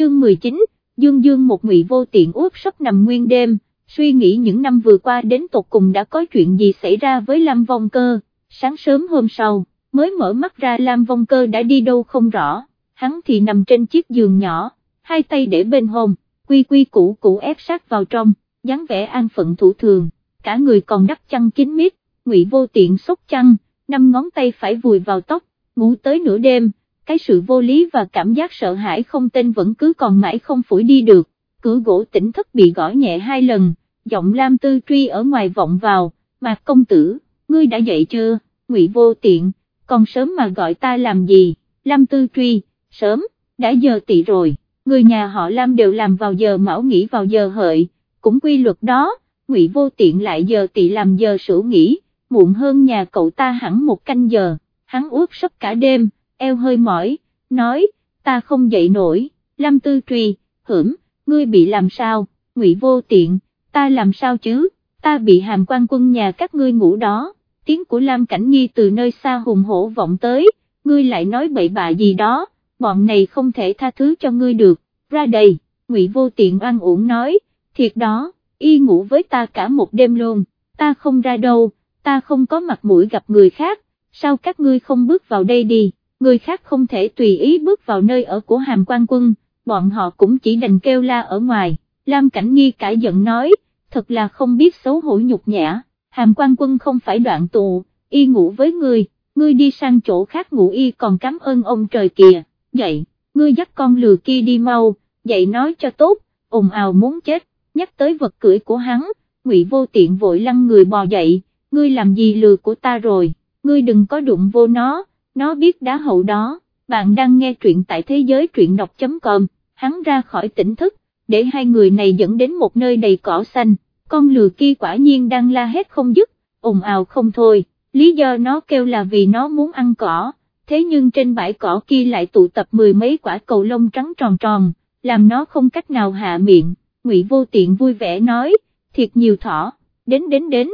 chương 19, Dương Dương một ngụy vô tiện úp sắp nằm nguyên đêm, suy nghĩ những năm vừa qua đến tột cùng đã có chuyện gì xảy ra với Lam Vong Cơ, sáng sớm hôm sau, mới mở mắt ra Lam Vong Cơ đã đi đâu không rõ, hắn thì nằm trên chiếc giường nhỏ, hai tay để bên hông, quy quy củ củ ép sát vào trong, dáng vẻ an phận thủ thường, cả người còn đắp chăn kín mít, ngụy vô tiện sốt chăn, năm ngón tay phải vùi vào tóc, ngủ tới nửa đêm, cái sự vô lý và cảm giác sợ hãi không tên vẫn cứ còn mãi không phủi đi được, cửa gỗ tỉnh thức bị gõ nhẹ hai lần, giọng Lam Tư Truy ở ngoài vọng vào, Mạc công tử, ngươi đã dậy chưa, ngụy vô tiện, còn sớm mà gọi ta làm gì, Lam Tư Truy, sớm, đã giờ tị rồi, người nhà họ Lam đều làm vào giờ mão nghỉ vào giờ hợi, cũng quy luật đó, ngụy vô tiện lại giờ tị làm giờ sửu nghỉ, muộn hơn nhà cậu ta hẳn một canh giờ, hắn uất sắp cả đêm, eo hơi mỏi, nói, ta không dậy nổi, lâm Tư Truy, hửm, ngươi bị làm sao, ngụy vô tiện, ta làm sao chứ, ta bị hàm quan quân nhà các ngươi ngủ đó, tiếng của Lam Cảnh Nghi từ nơi xa hùng hổ vọng tới, ngươi lại nói bậy bạ gì đó, bọn này không thể tha thứ cho ngươi được, ra đây, ngụy vô tiện oan uổng nói, thiệt đó, y ngủ với ta cả một đêm luôn, ta không ra đâu, ta không có mặt mũi gặp người khác, sao các ngươi không bước vào đây đi, người khác không thể tùy ý bước vào nơi ở của hàm quan quân, bọn họ cũng chỉ đành kêu la ở ngoài, Lam Cảnh Nghi cãi giận nói, thật là không biết xấu hổ nhục nhã, hàm quan quân không phải đoạn tù, y ngủ với người, ngươi đi sang chỗ khác ngủ y còn cảm ơn ông trời kìa, dậy, ngươi dắt con lừa kia đi mau, dậy nói cho tốt, ồn ào muốn chết, nhắc tới vật cưỡi của hắn, ngụy vô tiện vội lăn người bò dậy, ngươi làm gì lừa của ta rồi, ngươi đừng có đụng vô nó, nó biết đá hậu đó, bạn đang nghe truyện tại thế giới truyện đọc.com, hắn ra khỏi tỉnh thức, để hai người này dẫn đến một nơi đầy cỏ xanh, con lừa kia quả nhiên đang la hét không dứt, ồn ào không thôi, lý do nó kêu là vì nó muốn ăn cỏ, thế nhưng trên bãi cỏ kia lại tụ tập mười mấy quả cầu lông trắng tròn tròn, làm nó không cách nào hạ miệng, ngụy vô tiện vui vẻ nói, thiệt nhiều thỏ, đến đến đến,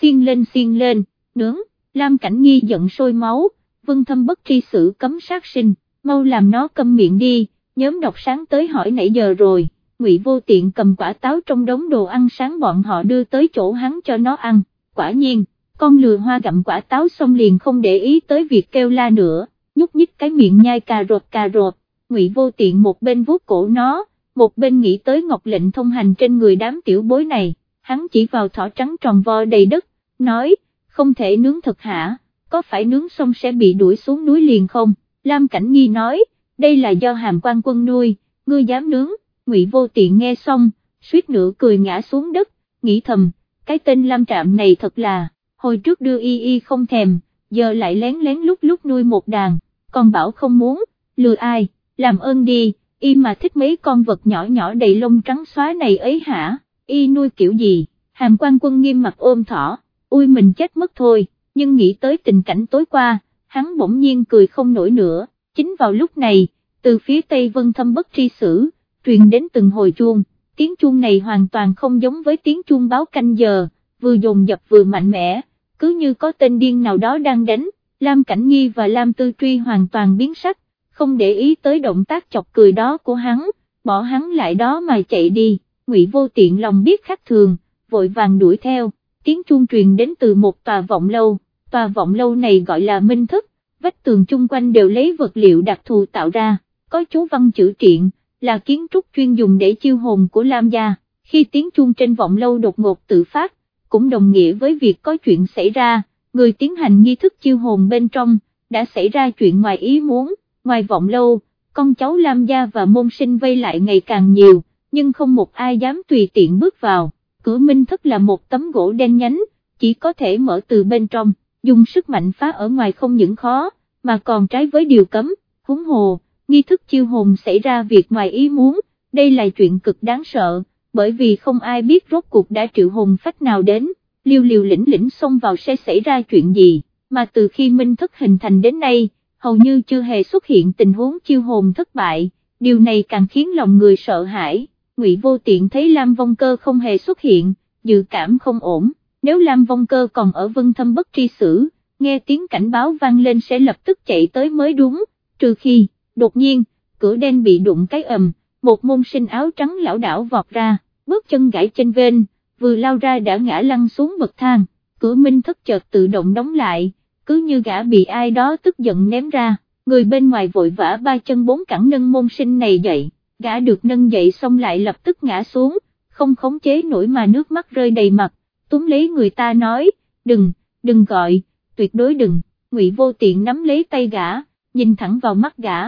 xiên lên xiên lên, nướng, Lam Cảnh Nghi giận sôi máu, vân thâm bất tri xử cấm sát sinh, mau làm nó câm miệng đi, nhóm đọc sáng tới hỏi nãy giờ rồi, ngụy vô tiện cầm quả táo trong đống đồ ăn sáng bọn họ đưa tới chỗ hắn cho nó ăn, quả nhiên, con lừa hoa gặm quả táo xong liền không để ý tới việc kêu la nữa, nhúc nhích cái miệng nhai cà rột cà rột, ngụy vô tiện một bên vuốt cổ nó, một bên nghĩ tới ngọc lệnh thông hành trên người đám tiểu bối này, hắn chỉ vào thỏ trắng tròn vo đầy đất, nói, không thể nướng thật hả, có phải nướng xong sẽ bị đuổi xuống núi liền không, Lam Cảnh Nghi nói, đây là do hàm quan quân nuôi, ngươi dám nướng, ngụy vô tiện nghe xong, suýt nữa cười ngã xuống đất, nghĩ thầm, cái tên Lam Trạm này thật là, hồi trước đưa y y không thèm, giờ lại lén lén lúc lúc nuôi một đàn, còn bảo không muốn, lừa ai, làm ơn đi, y mà thích mấy con vật nhỏ nhỏ đầy lông trắng xóa này ấy hả, y nuôi kiểu gì, hàm quan quân nghiêm mặt ôm thỏ, ui mình chết mất thôi, nhưng nghĩ tới tình cảnh tối qua, hắn bỗng nhiên cười không nổi nữa, chính vào lúc này, từ phía tây vân thâm bất tri sử, truyền đến từng hồi chuông, tiếng chuông này hoàn toàn không giống với tiếng chuông báo canh giờ, vừa dồn dập vừa mạnh mẽ, cứ như có tên điên nào đó đang đánh, Lam Cảnh Nghi và Lam Tư Truy hoàn toàn biến sắc, không để ý tới động tác chọc cười đó của hắn, bỏ hắn lại đó mà chạy đi, Ngụy Vô Tiện lòng biết khác thường, vội vàng đuổi theo, tiếng chuông truyền đến từ một tòa vọng lâu, tòa vọng lâu này gọi là Minh Thức, vách tường chung quanh đều lấy vật liệu đặc thù tạo ra, có chú văn chữ triện, là kiến trúc chuyên dùng để chiêu hồn của Lam gia, khi tiếng chuông trên vọng lâu đột ngột tự phát, cũng đồng nghĩa với việc có chuyện xảy ra, người tiến hành nghi thức chiêu hồn bên trong, đã xảy ra chuyện ngoài ý muốn, ngoài vọng lâu, con cháu Lam gia và môn sinh vây lại ngày càng nhiều, nhưng không một ai dám tùy tiện bước vào, cửa minh thức là một tấm gỗ đen nhánh, chỉ có thể mở từ bên trong, dùng sức mạnh phá ở ngoài không những khó, mà còn trái với điều cấm, húng hồ nghi thức chiêu hồn xảy ra việc ngoài ý muốn, đây là chuyện cực đáng sợ, bởi vì không ai biết rốt cuộc đã triệu hồn phách nào đến, liều liều lĩnh lĩnh xông vào sẽ xảy ra chuyện gì, mà từ khi minh thức hình thành đến nay, hầu như chưa hề xuất hiện tình huống chiêu hồn thất bại, điều này càng khiến lòng người sợ hãi, ngụy vô tiện thấy Lam Vong Cơ không hề xuất hiện, dự cảm không ổn, nếu Lam Vong Cơ còn ở vân thâm bất tri xử, nghe tiếng cảnh báo vang lên sẽ lập tức chạy tới mới đúng, trừ khi đột nhiên, cửa đen bị đụng cái ầm, một môn sinh áo trắng lão đảo vọt ra, bước chân gãy trên ven, vừa lao ra đã ngã lăn xuống bậc thang, cửa minh thất chợt tự động đóng lại, cứ như gã bị ai đó tức giận ném ra, người bên ngoài vội vã ba chân bốn cẳng nâng môn sinh này dậy, gã được nâng dậy xong lại lập tức ngã xuống, không khống chế nổi mà nước mắt rơi đầy mặt, túm lấy người ta nói, đừng, đừng gọi, tuyệt đối đừng, ngụy vô tiện nắm lấy tay gã, nhìn thẳng vào mắt gã,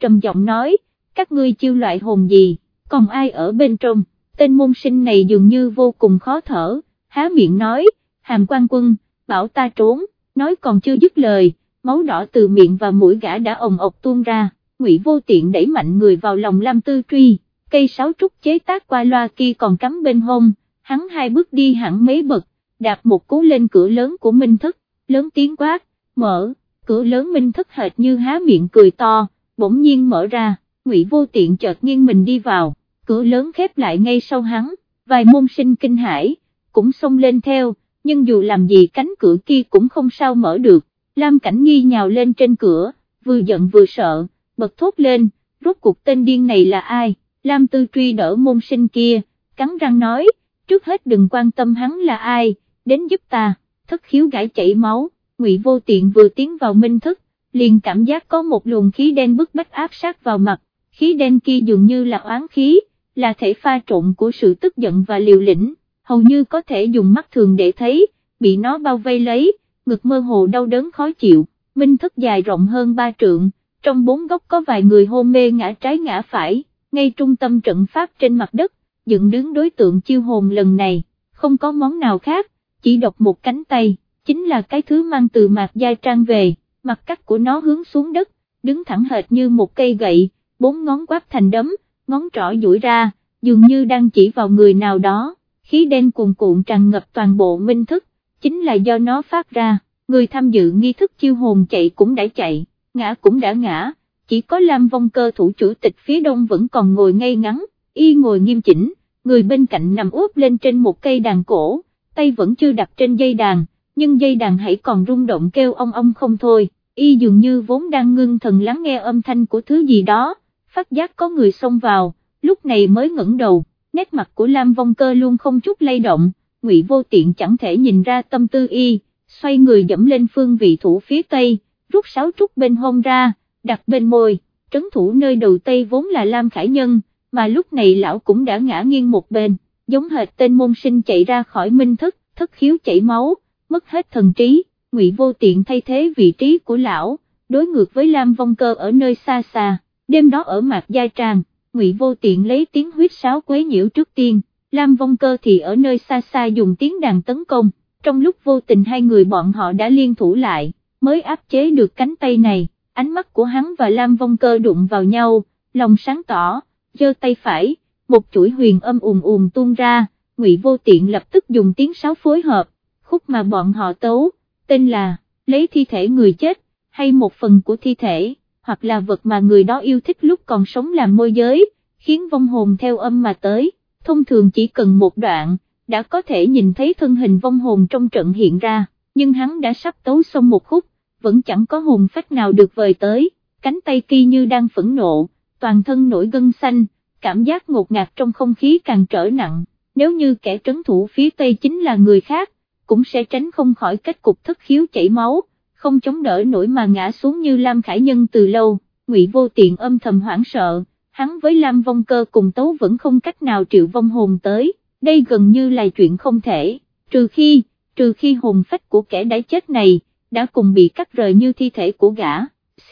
trầm giọng nói, các ngươi chiêu loại hồn gì, còn ai ở bên trong, tên môn sinh này dường như vô cùng khó thở, há miệng nói, hàm quan quân, bảo ta trốn, nói còn chưa dứt lời, máu đỏ từ miệng và mũi gã đã ồng ộc tuôn ra, ngụy vô tiện đẩy mạnh người vào lòng Lam Tư Truy, cây sáo trúc chế tác qua loa kia còn cắm bên hông, hắn hai bước đi hẳn mấy bậc, đạp một cú lên cửa lớn của Minh Thức, lớn tiếng quát, mở, cửa lớn Minh Thức hệt như há miệng cười to, bỗng nhiên mở ra, ngụy vô tiện chợt nghiêng mình đi vào, cửa lớn khép lại ngay sau hắn, vài môn sinh kinh hãi, cũng xông lên theo, nhưng dù làm gì cánh cửa kia cũng không sao mở được, Lam Cảnh Nghi nhào lên trên cửa, vừa giận vừa sợ, bật thốt lên, rốt cuộc tên điên này là ai, Lam Tư Truy đỡ môn sinh kia, cắn răng nói, trước hết đừng quan tâm hắn là ai, đến giúp ta, thất khiếu gãi chảy máu, ngụy vô tiện vừa tiến vào minh thức, liền cảm giác có một luồng khí đen bức bách áp sát vào mặt, khí đen kia dường như là oán khí, là thể pha trộn của sự tức giận và liều lĩnh, hầu như có thể dùng mắt thường để thấy, bị nó bao vây lấy, ngực mơ hồ đau đớn khó chịu, minh thức dài rộng hơn ba trượng, trong bốn góc có vài người hôn mê ngã trái ngã phải, ngay trung tâm trận pháp trên mặt đất, dựng đứng đối tượng chiêu hồn lần này, không có món nào khác, chỉ độc một cánh tay, chính là cái thứ mang từ mạc gia trang về, mặt cắt của nó hướng xuống đất, đứng thẳng hệt như một cây gậy, bốn ngón quát thành đấm, ngón trỏ duỗi ra, dường như đang chỉ vào người nào đó, khí đen cuồn cuộn tràn ngập toàn bộ minh thức, chính là do nó phát ra, người tham dự nghi thức chiêu hồn chạy cũng đã chạy, ngã cũng đã ngã, chỉ có Lam Vong Cơ thủ chủ tịch phía đông vẫn còn ngồi ngay ngắn, y ngồi nghiêm chỉnh, người bên cạnh nằm úp lên trên một cây đàn cổ, tay vẫn chưa đặt trên dây đàn, nhưng dây đàn hãy còn rung động kêu ong ong không thôi, y dường như vốn đang ngưng thần lắng nghe âm thanh của thứ gì đó, phát giác có người xông vào, lúc này mới ngẩng đầu, nét mặt của Lam Vong Cơ luôn không chút lay động, Ngụy Vô Tiện chẳng thể nhìn ra tâm tư y, xoay người dẫm lên phương vị thủ phía tây, rút sáu trúc bên hông ra, đặt bên môi, trấn thủ nơi đầu tây vốn là Lam Khải Nhân, mà lúc này lão cũng đã ngã nghiêng một bên, giống hệt tên môn sinh chạy ra khỏi minh thức, thất khiếu chảy máu, mất hết thần trí, Ngụy Vô Tiện thay thế vị trí của lão, đối ngược với Lam Vong Cơ ở nơi xa xa, đêm đó ở Mạc Gia Tràng, Ngụy Vô Tiện lấy tiếng huyết sáo quấy nhiễu trước tiên, Lam Vong Cơ thì ở nơi xa xa dùng tiếng đàn tấn công, trong lúc vô tình hai người bọn họ đã liên thủ lại, mới áp chế được cánh tay này, ánh mắt của hắn và Lam Vong Cơ đụng vào nhau, lòng sáng tỏ, giơ tay phải, một chuỗi huyền âm ùm ùm tuôn ra, Ngụy Vô Tiện lập tức dùng tiếng sáo phối hợp, khúc mà bọn họ tấu, tên là, lấy thi thể người chết, hay một phần của thi thể, hoặc là vật mà người đó yêu thích lúc còn sống làm môi giới, khiến vong hồn theo âm mà tới, thông thường chỉ cần một đoạn, đã có thể nhìn thấy thân hình vong hồn trong trận hiện ra, nhưng hắn đã sắp tấu xong một khúc, vẫn chẳng có hồn phách nào được vời tới, cánh tay kia như đang phẫn nộ, toàn thân nổi gân xanh, cảm giác ngột ngạt trong không khí càng trở nặng, nếu như kẻ trấn thủ phía tây chính là người khác, cũng sẽ tránh không khỏi kết cục thất khiếu chảy máu, không chống đỡ nổi mà ngã xuống như Lam Khải Nhân từ lâu, Ngụy Vô Tiện âm thầm hoảng sợ, hắn với Lam Vong Cơ cùng tấu vẫn không cách nào triệu vong hồn tới, đây gần như là chuyện không thể, trừ khi, trừ khi hồn phách của kẻ đã chết này, đã cùng bị cắt rời như thi thể của gã,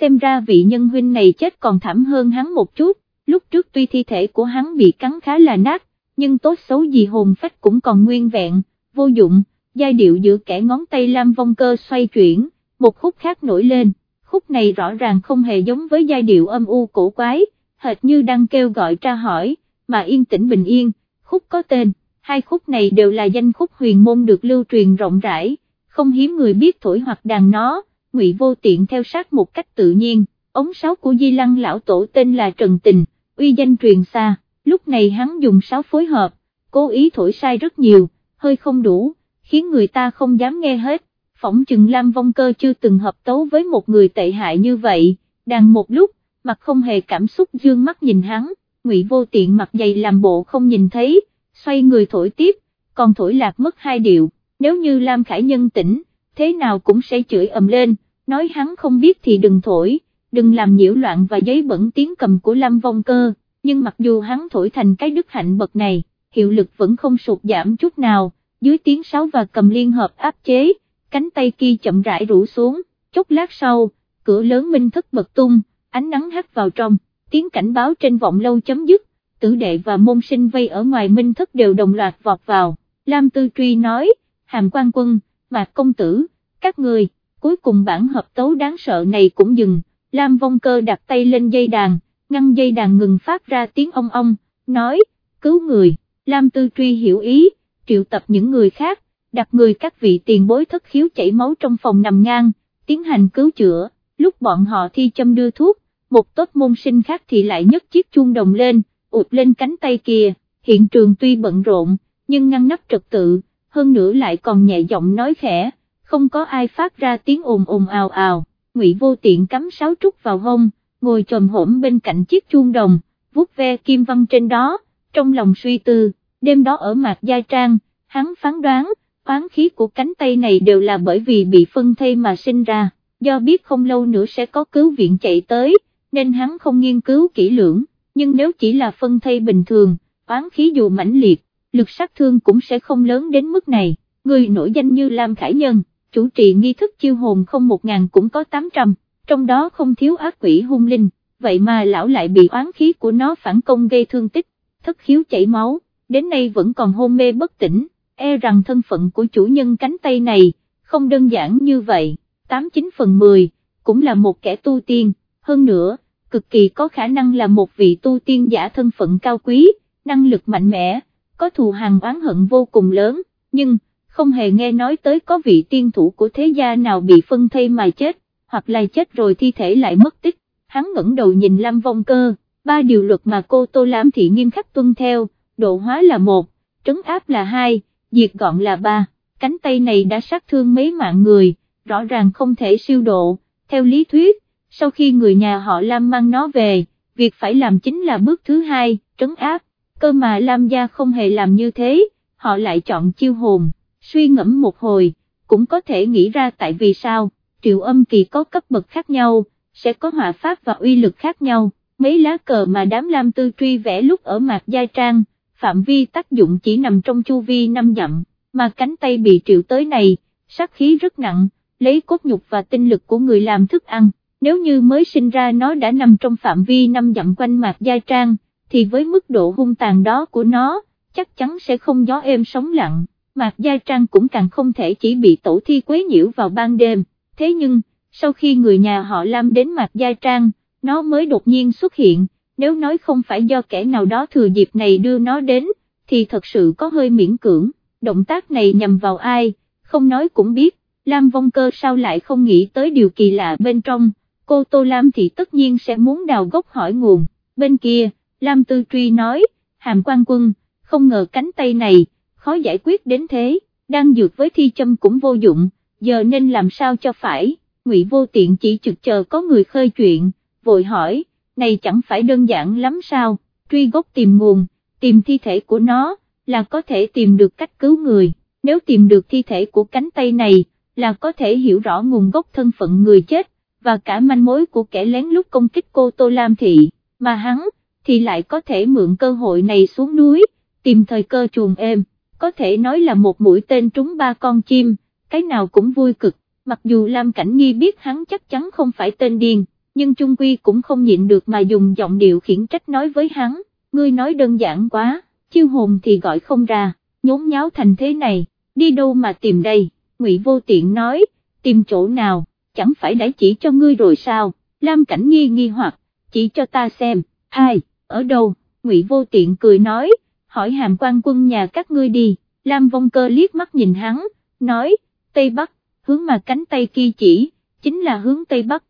xem ra vị nhân huynh này chết còn thảm hơn hắn một chút, lúc trước tuy thi thể của hắn bị cắn khá là nát, nhưng tốt xấu gì hồn phách cũng còn nguyên vẹn, vô dụng, giai điệu giữa kẻ ngón tay Lam Vong Cơ xoay chuyển, một khúc khác nổi lên, khúc này rõ ràng không hề giống với giai điệu âm u cổ quái, hệt như đang kêu gọi tra hỏi, mà yên tĩnh bình yên, khúc có tên, hai khúc này đều là danh khúc huyền môn được lưu truyền rộng rãi, không hiếm người biết thổi hoặc đàn nó, ngụy vô tiện theo sát một cách tự nhiên, ống sáo của Di Lăng lão tổ tên là Trần Tình, uy danh truyền xa, lúc này hắn dùng sáo phối hợp, cố ý thổi sai rất nhiều, hơi không đủ, khiến người ta không dám nghe hết, phỏng chừng Lam Vong Cơ chưa từng hợp tấu với một người tệ hại như vậy, đàn một lúc, mặt không hề cảm xúc dương mắt nhìn hắn, Ngụy Vô Tiện mặt dày làm bộ không nhìn thấy, xoay người thổi tiếp, còn thổi lạc mất hai điệu, nếu như Lam Khải Nhân tỉnh, thế nào cũng sẽ chửi ầm lên, nói hắn không biết thì đừng thổi, đừng làm nhiễu loạn và giấy bẩn tiếng cầm của Lam Vong Cơ, nhưng mặc dù hắn thổi thành cái đức hạnh bậc này, hiệu lực vẫn không sụt giảm chút nào, dưới tiếng sáo và cầm liên hợp áp chế, cánh tay kia chậm rãi rủ xuống, chốc lát sau, cửa lớn minh thất bật tung, ánh nắng hắt vào trong, tiếng cảnh báo trên vọng lâu chấm dứt, tử đệ và môn sinh vây ở ngoài minh thất đều đồng loạt vọt vào, Lam Tư Truy nói, hàm quan quân, mạc công tử, các người, cuối cùng bản hợp tấu đáng sợ này cũng dừng, Lam Vong Cơ đặt tay lên dây đàn, ngăn dây đàn ngừng phát ra tiếng ong ong, nói, cứu người, Lam Tư Truy hiểu ý, triệu tập những người khác, đặt người các vị tiền bối thất khiếu chảy máu trong phòng nằm ngang, tiến hành cứu chữa, lúc bọn họ thi châm đưa thuốc, một tốt môn sinh khác thì lại nhấc chiếc chuông đồng lên, ụt lên cánh tay kia, hiện trường tuy bận rộn, nhưng ngăn nắp trật tự, hơn nữa lại còn nhẹ giọng nói khẽ, không có ai phát ra tiếng ồn ồn ào ào, ngụy vô tiện cắm sáo trúc vào hông, ngồi trồm hổm bên cạnh chiếc chuông đồng, vuốt ve kim văn trên đó, trong lòng suy tư, đêm đó ở mạc gia trang, hắn phán đoán, oán khí của cánh tay này đều là bởi vì bị phân thây mà sinh ra, do biết không lâu nữa sẽ có cứu viện chạy tới, nên hắn không nghiên cứu kỹ lưỡng, nhưng nếu chỉ là phân thây bình thường, oán khí dù mãnh liệt, lực sát thương cũng sẽ không lớn đến mức này, người nổi danh như Lam Khải Nhân, chủ trì nghi thức chiêu hồn không một ngàn cũng có 800, trong đó không thiếu ác quỷ hung linh, vậy mà lão lại bị oán khí của nó phản công gây thương tích, thất khiếu chảy máu, đến nay vẫn còn hôn mê bất tỉnh, e rằng thân phận của chủ nhân cánh tay này, không đơn giản như vậy, 89 phần 10, cũng là một kẻ tu tiên, hơn nữa, cực kỳ có khả năng là một vị tu tiên giả thân phận cao quý, năng lực mạnh mẽ, có thù hàng oán hận vô cùng lớn, nhưng, không hề nghe nói tới có vị tiên thủ của thế gia nào bị phân thây mà chết, hoặc là chết rồi thi thể lại mất tích, hắn ngẩng đầu nhìn Lam Vong Cơ, ba điều luật mà cô Tô Lam Thị nghiêm khắc tuân theo, độ hóa là một, trấn áp là hai, diệt gọn là ba, cánh tay này đã sát thương mấy mạng người, rõ ràng không thể siêu độ, theo lý thuyết, sau khi người nhà họ Lam mang nó về, việc phải làm chính là bước thứ hai, trấn áp, cơ mà Lam gia không hề làm như thế, họ lại chọn chiêu hồn, suy ngẫm một hồi, cũng có thể nghĩ ra tại vì sao, triệu âm kỳ có cấp bậc khác nhau, sẽ có họa pháp và uy lực khác nhau, mấy lá cờ mà đám Lam tư truy vẽ lúc ở mạc gia trang, phạm vi tác dụng chỉ nằm trong chu vi năm dặm, mà cánh tay bị triệu tới này, sát khí rất nặng, lấy cốt nhục và tinh lực của người làm thức ăn, nếu như mới sinh ra nó đã nằm trong phạm vi năm dặm quanh mạc gia trang, thì với mức độ hung tàn đó của nó, chắc chắn sẽ không gió êm sóng lặng, mạc gia trang cũng càng không thể chỉ bị tổ thi quấy nhiễu vào ban đêm, thế nhưng, sau khi người nhà họ Lam đến mạc gia trang, nó mới đột nhiên xuất hiện, nếu nói không phải do kẻ nào đó thừa dịp này đưa nó đến, thì thật sự có hơi miễn cưỡng, động tác này nhằm vào ai, không nói cũng biết, Lam Vong Cơ sao lại không nghĩ tới điều kỳ lạ bên trong, cô Tô Lam thì tất nhiên sẽ muốn đào gốc hỏi nguồn, bên kia, Lam Tư Truy nói, hàm quan quân, không ngờ cánh tay này, khó giải quyết đến thế, đang dược với thi châm cũng vô dụng, giờ nên làm sao cho phải, ngụy vô tiện chỉ trực chờ có người khơi chuyện, vội hỏi, này chẳng phải đơn giản lắm sao, truy gốc tìm nguồn, tìm thi thể của nó, là có thể tìm được cách cứu người, nếu tìm được thi thể của cánh tay này, là có thể hiểu rõ nguồn gốc thân phận người chết, và cả manh mối của kẻ lén lút công kích cô Tô Lam Thị, mà hắn, thì lại có thể mượn cơ hội này xuống núi, tìm thời cơ chuồng êm, có thể nói là một mũi tên trúng ba con chim, cái nào cũng vui cực, mặc dù Lam Cảnh Nghi biết hắn chắc chắn không phải tên điên, nhưng Trung Quy cũng không nhịn được mà dùng giọng điệu khiển trách nói với hắn, ngươi nói đơn giản quá, chiêu hồn thì gọi không ra, nhốn nháo thành thế này, đi đâu mà tìm đây, Ngụy Vô Tiện nói, tìm chỗ nào, chẳng phải đã chỉ cho ngươi rồi sao, Lam Cảnh Nghi nghi hoặc, chỉ cho ta xem, ai, ở đâu, Ngụy Vô Tiện cười nói, hỏi hàm quan quân nhà các ngươi đi, Lam Vong Cơ liếc mắt nhìn hắn, nói, Tây Bắc, hướng mà cánh tay kia chỉ, chính là hướng Tây Bắc,